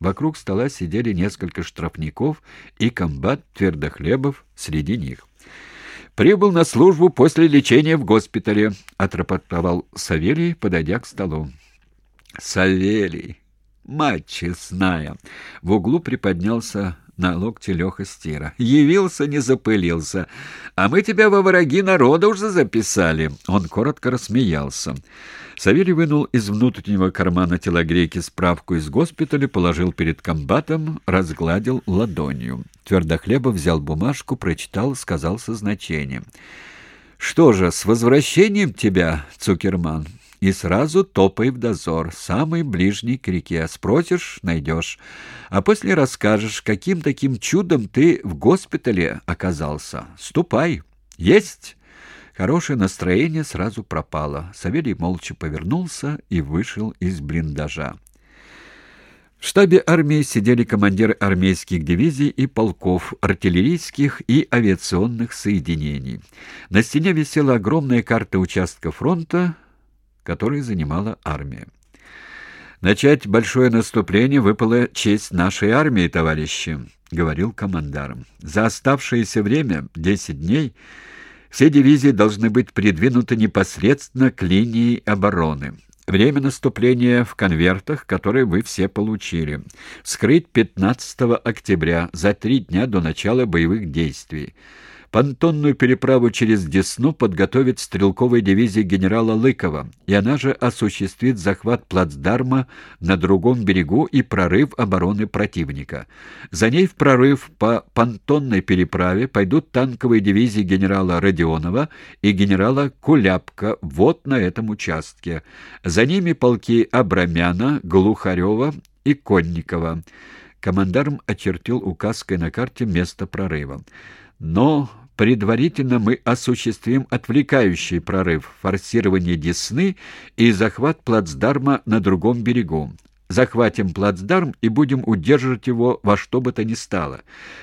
Вокруг стола сидели несколько штрафников и комбат Твердохлебов среди них. «Прибыл на службу после лечения в госпитале», — отрапортовал Савелий, подойдя к столу. «Савелий, мать честная!» В углу приподнялся на локте Леха Стира. «Явился, не запылился. А мы тебя во враги народа уже записали!» Он коротко рассмеялся. Савелий вынул из внутреннего кармана телогрейки справку из госпиталя, положил перед комбатом, разгладил ладонью. Твердохлебов взял бумажку, прочитал, сказал со значением. «Что же, с возвращением тебя, Цукерман!» И сразу топай в дозор, самый ближний к реке. Спросишь — найдешь. А после расскажешь, каким таким чудом ты в госпитале оказался. Ступай. Есть!» Хорошее настроение сразу пропало. Савелий молча повернулся и вышел из блиндажа. В штабе армии сидели командиры армейских дивизий и полков, артиллерийских и авиационных соединений. На стене висела огромная карта участка фронта, который занимала армия. «Начать большое наступление выпала честь нашей армии, товарищи», — говорил командар. «За оставшееся время, десять дней, все дивизии должны быть придвинуты непосредственно к линии обороны. Время наступления в конвертах, которые вы все получили. Скрыть 15 октября, за три дня до начала боевых действий. Понтонную переправу через Десну подготовит стрелковая дивизия генерала Лыкова, и она же осуществит захват плацдарма на другом берегу и прорыв обороны противника. За ней в прорыв по понтонной переправе пойдут танковые дивизии генерала Родионова и генерала Куляпка вот на этом участке. За ними полки Абрамяна, Глухарева и Конникова. Командарм очертил указкой на карте место прорыва. Но предварительно мы осуществим отвлекающий прорыв, форсирование Десны и захват плацдарма на другом берегу. Захватим плацдарм и будем удерживать его во что бы то ни стало.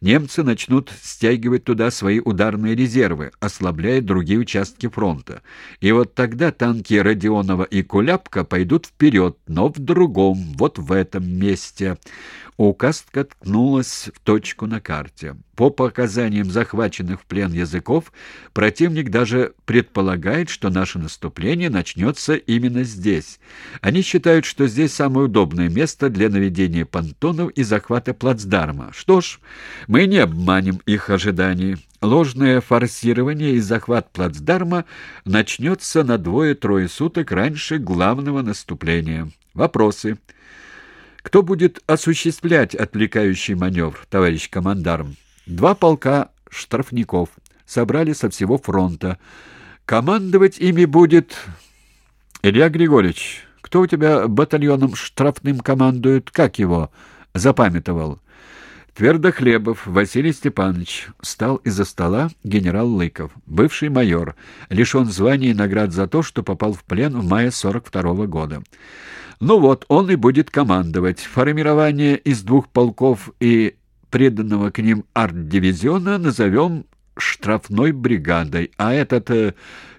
Немцы начнут стягивать туда свои ударные резервы, ослабляя другие участки фронта. И вот тогда танки Родионова и Куляпка пойдут вперед, но в другом, вот в этом месте. Указка ткнулась в точку на карте. По показаниям захваченных в плен языков, противник даже предполагает, что наше наступление начнется именно здесь. Они считают, что здесь самое удобное место для наведения понтонов и захвата плацдарма. Что ж, мы не обманем их ожиданий. Ложное форсирование и захват плацдарма начнется на двое-трое суток раньше главного наступления. Вопросы? Кто будет осуществлять отвлекающий маневр, товарищ командарм? Два полка штрафников собрали со всего фронта. Командовать ими будет Илья Григорьевич. Кто у тебя батальоном штрафным командует? Как его? Запамятовал. Твердохлебов Василий Степанович встал из-за стола генерал Лыков, бывший майор, лишен звания и наград за то, что попал в плен в мае 42 -го года. Ну вот, он и будет командовать. Формирование из двух полков и преданного к ним арт-дивизиона назовем штрафной бригадой, а этот э,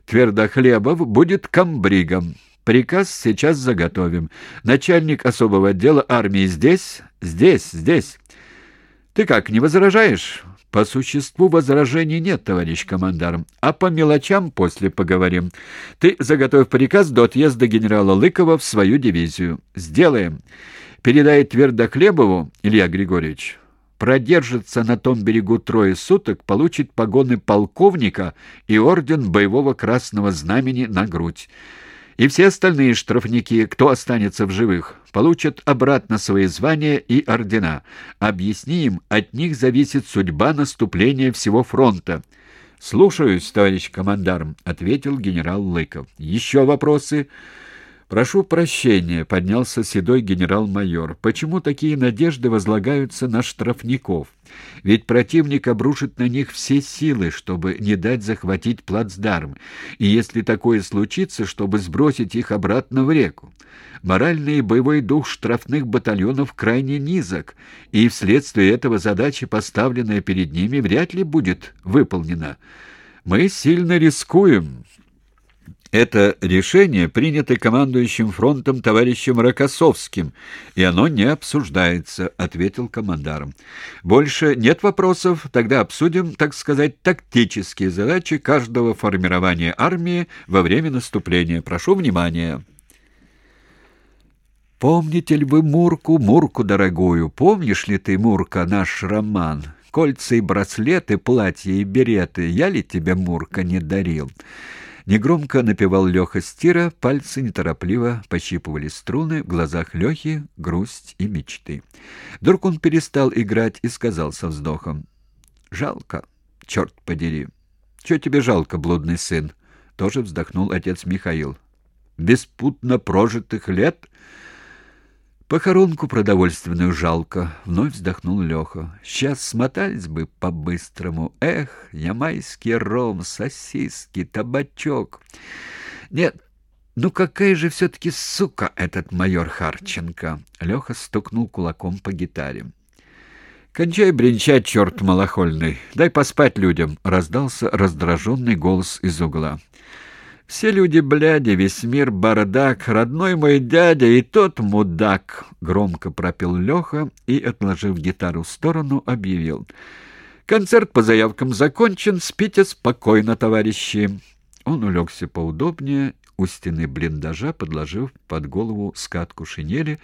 Твердохлебов будет комбригом. Приказ сейчас заготовим. Начальник особого отдела армии здесь? Здесь, здесь. Ты как, не возражаешь? По существу возражений нет, товарищ командар, а по мелочам после поговорим. Ты заготовь приказ до отъезда генерала Лыкова в свою дивизию. Сделаем. Передай Твердохлебову, Илья Григорьевич, продержится на том берегу трое суток, получит погоны полковника и орден боевого красного знамени на грудь. И все остальные штрафники, кто останется в живых, получат обратно свои звания и ордена. Объясни им, от них зависит судьба наступления всего фронта. «Слушаюсь, товарищ командарм», — ответил генерал Лыков. «Еще вопросы?» «Прошу прощения», — поднялся седой генерал-майор. «Почему такие надежды возлагаются на штрафников? Ведь противник обрушит на них все силы, чтобы не дать захватить плацдарм, и если такое случится, чтобы сбросить их обратно в реку. Моральный и боевой дух штрафных батальонов крайне низок, и вследствие этого задача, поставленная перед ними, вряд ли будет выполнена. Мы сильно рискуем». Это решение принято командующим фронтом товарищем Рокоссовским, и оно не обсуждается, ответил командарм. Больше нет вопросов, тогда обсудим, так сказать, тактические задачи каждого формирования армии во время наступления. Прошу внимания. Помните ли вы Мурку, Мурку дорогую? Помнишь ли ты, Мурка, наш роман? Кольца и браслеты, платья и береты я ли тебе, Мурка, не дарил? Негромко напевал Леха Стира, пальцы неторопливо пощипывали струны, в глазах Лехи грусть и мечты. Вдруг он перестал играть и сказал со вздохом. «Жалко, черт подери!» «Че тебе жалко, блудный сын?» Тоже вздохнул отец Михаил. «Беспутно прожитых лет?» Похоронку продовольственную жалко, вновь вздохнул Леха. Сейчас смотались бы по-быстрому. Эх, ямайский ром, сосиски, табачок. Нет, ну какая же все-таки сука этот майор Харченко. Леха стукнул кулаком по гитаре. «Кончай бренчать, черт малохольный! Дай поспать людям!» — раздался раздраженный голос из угла. Все люди бляди, весь мир бардак, родной мой дядя и тот мудак, громко пропел Леха и, отложив гитару в сторону, объявил: Концерт по заявкам закончен, спите спокойно, товарищи. Он улегся поудобнее у стены блиндажа, подложив под голову скатку шинели,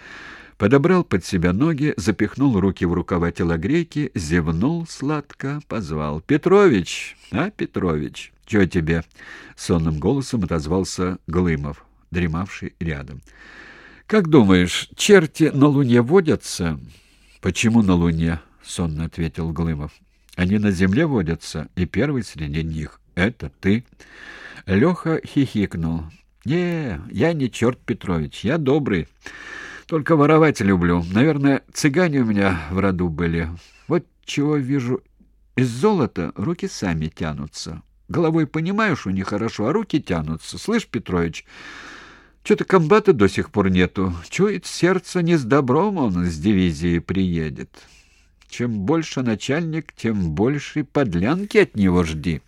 подобрал под себя ноги, запихнул руки в рукава телогрейки, зевнул сладко, позвал: "Петрович, а, Петрович?" «Чего тебе?» — сонным голосом отозвался Глымов, дремавший рядом. «Как думаешь, черти на Луне водятся?» «Почему на Луне?» — сонно ответил Глымов. «Они на Земле водятся, и первый среди них — это ты». Леха хихикнул. «Не, я не черт Петрович, я добрый. Только воровать люблю. Наверное, цыгане у меня в роду были. Вот чего вижу из золота руки сами тянутся. Головой понимаешь, у них хорошо, а руки тянутся. Слышь, Петрович, что-то комбата до сих пор нету. Чует сердце, не с добром он с дивизии приедет. Чем больше начальник, тем больше подлянки от него жди.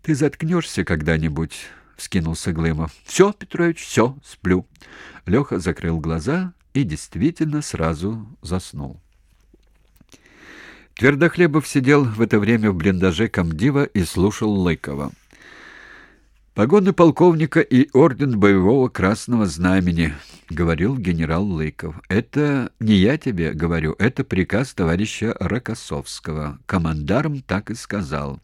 Ты заткнешься когда-нибудь, — вскинулся Глымов. — Все, Петрович, все, сплю. Леха закрыл глаза и действительно сразу заснул. Твердохлебов сидел в это время в блиндаже комдива и слушал Лыкова. «Погоны полковника и орден боевого красного знамени», — говорил генерал Лыков. «Это не я тебе говорю, это приказ товарища Рокоссовского. Командарм так и сказал».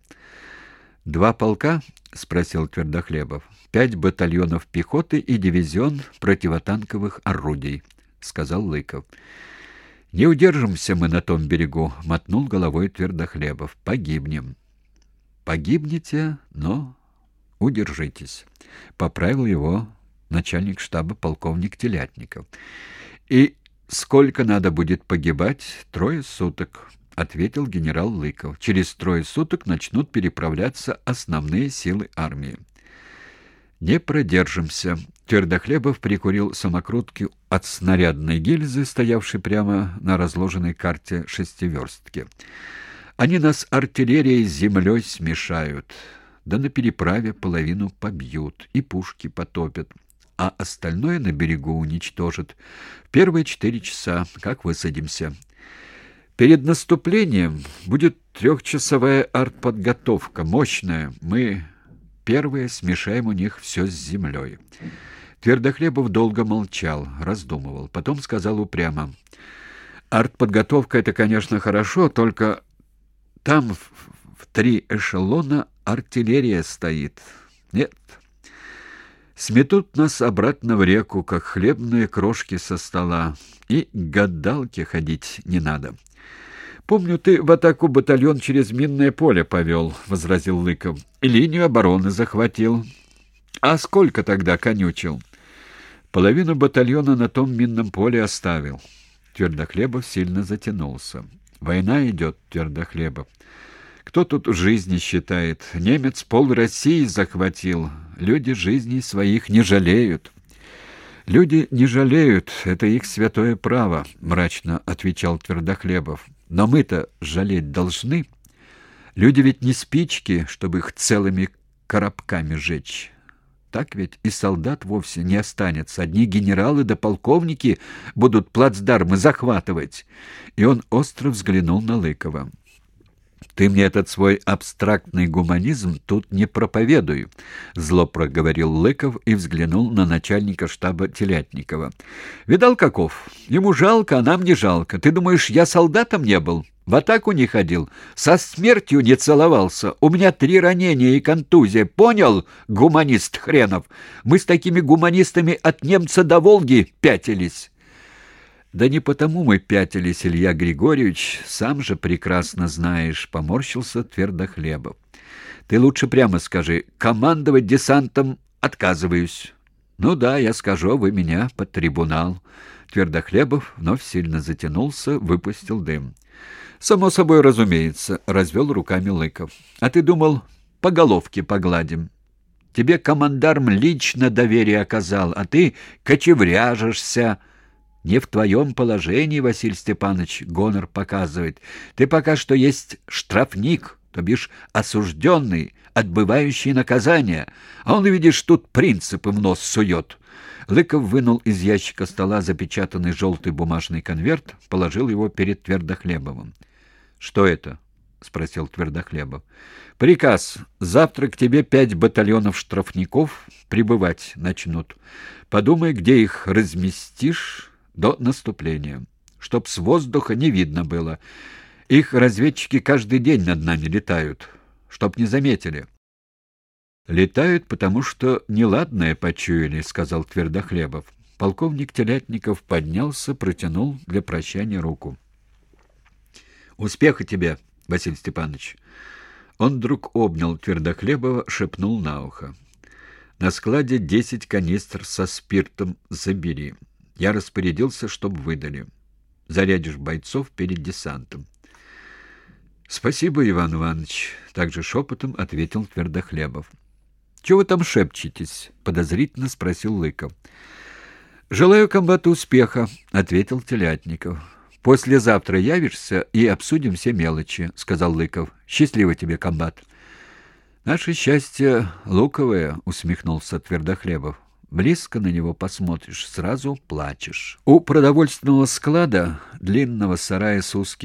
«Два полка?» — спросил Твердохлебов. «Пять батальонов пехоты и дивизион противотанковых орудий», — сказал Лыков. Не удержимся мы на том берегу, мотнул головой Твердохлебов. Погибнем. Погибнете, но удержитесь, поправил его начальник штаба полковник Телятников. И сколько надо будет погибать? Трое суток, ответил генерал Лыков. Через трое суток начнут переправляться основные силы армии. Не продержимся. Твердохлебов прикурил самокрутки от снарядной гильзы, стоявшей прямо на разложенной карте шестиверстки. Они нас артиллерией с землей смешают, да на переправе половину побьют и пушки потопят, а остальное на берегу уничтожат. В первые четыре часа, как высадимся. Перед наступлением будет трехчасовая артподготовка, мощная. Мы Первые смешаем у них все с землей. Твердохлебов долго молчал, раздумывал. Потом сказал упрямо. «Артподготовка — это, конечно, хорошо, только там в, в три эшелона артиллерия стоит. Нет, сметут нас обратно в реку, как хлебные крошки со стола, и к ходить не надо». «Помню, ты в атаку батальон через минное поле повел», — возразил Лыков. «И линию обороны захватил». «А сколько тогда конючил?» «Половину батальона на том минном поле оставил». Твердохлебов сильно затянулся. «Война идет, Твердохлебов. Кто тут жизни считает? Немец пол России захватил. Люди жизней своих не жалеют». «Люди не жалеют, это их святое право», — мрачно отвечал Твердохлебов. «Но мы-то жалеть должны. Люди ведь не спички, чтобы их целыми коробками жечь. Так ведь и солдат вовсе не останется. Одни генералы да полковники будут плацдармы захватывать. И он остро взглянул на Лыкова. «Ты мне этот свой абстрактный гуманизм тут не проповедуй», — зло проговорил Лыков и взглянул на начальника штаба Телятникова. «Видал, каков? Ему жалко, а нам не жалко. Ты думаешь, я солдатом не был? В атаку не ходил? Со смертью не целовался? У меня три ранения и контузия. Понял, гуманист хренов? Мы с такими гуманистами от немца до Волги пятились». Да не потому мы пятились, Илья Григорьевич, сам же прекрасно знаешь, поморщился Твердохлебов. Ты лучше прямо скажи, командовать десантом отказываюсь. Ну да, я скажу, вы меня под трибунал. Твердохлебов вновь сильно затянулся, выпустил дым. Само собой, разумеется, развел руками Лыков. А ты думал, по головке погладим? Тебе командарм лично доверие оказал, а ты кочевряжешься, не в твоем положении, Василий Степанович, гонор показывает. Ты пока что есть штрафник, то бишь осужденный, отбывающий наказание. А он, видишь, тут принципы в нос сует. Лыков вынул из ящика стола запечатанный желтый бумажный конверт, положил его перед Твердохлебовым. «Что это?» — спросил Твердохлебов. «Приказ. Завтра к тебе пять батальонов штрафников прибывать начнут. Подумай, где их разместишь» до наступления, чтоб с воздуха не видно было. Их разведчики каждый день над нами летают, чтоб не заметили. Летают, потому что неладное почуяли, сказал Твердохлебов. Полковник Телятников поднялся, протянул для прощания руку. Успеха тебе, Василий Степанович. Он вдруг обнял Твердохлебова, шепнул на ухо. На складе десять канистр со спиртом забери. Я распорядился, чтобы выдали. Зарядишь бойцов перед десантом. Спасибо, Иван Иванович, также шепотом ответил Твердохлебов. Чего вы там шепчетесь? подозрительно спросил Лыков. Желаю комбату успеха, ответил Телятников. Послезавтра явишься и обсудим все мелочи, сказал Лыков. Счастливо тебе, комбат. Наше счастье луковое, усмехнулся Твердохлебов. Близко на него посмотришь, сразу плачешь. У продовольственного склада, длинного сарая с узкими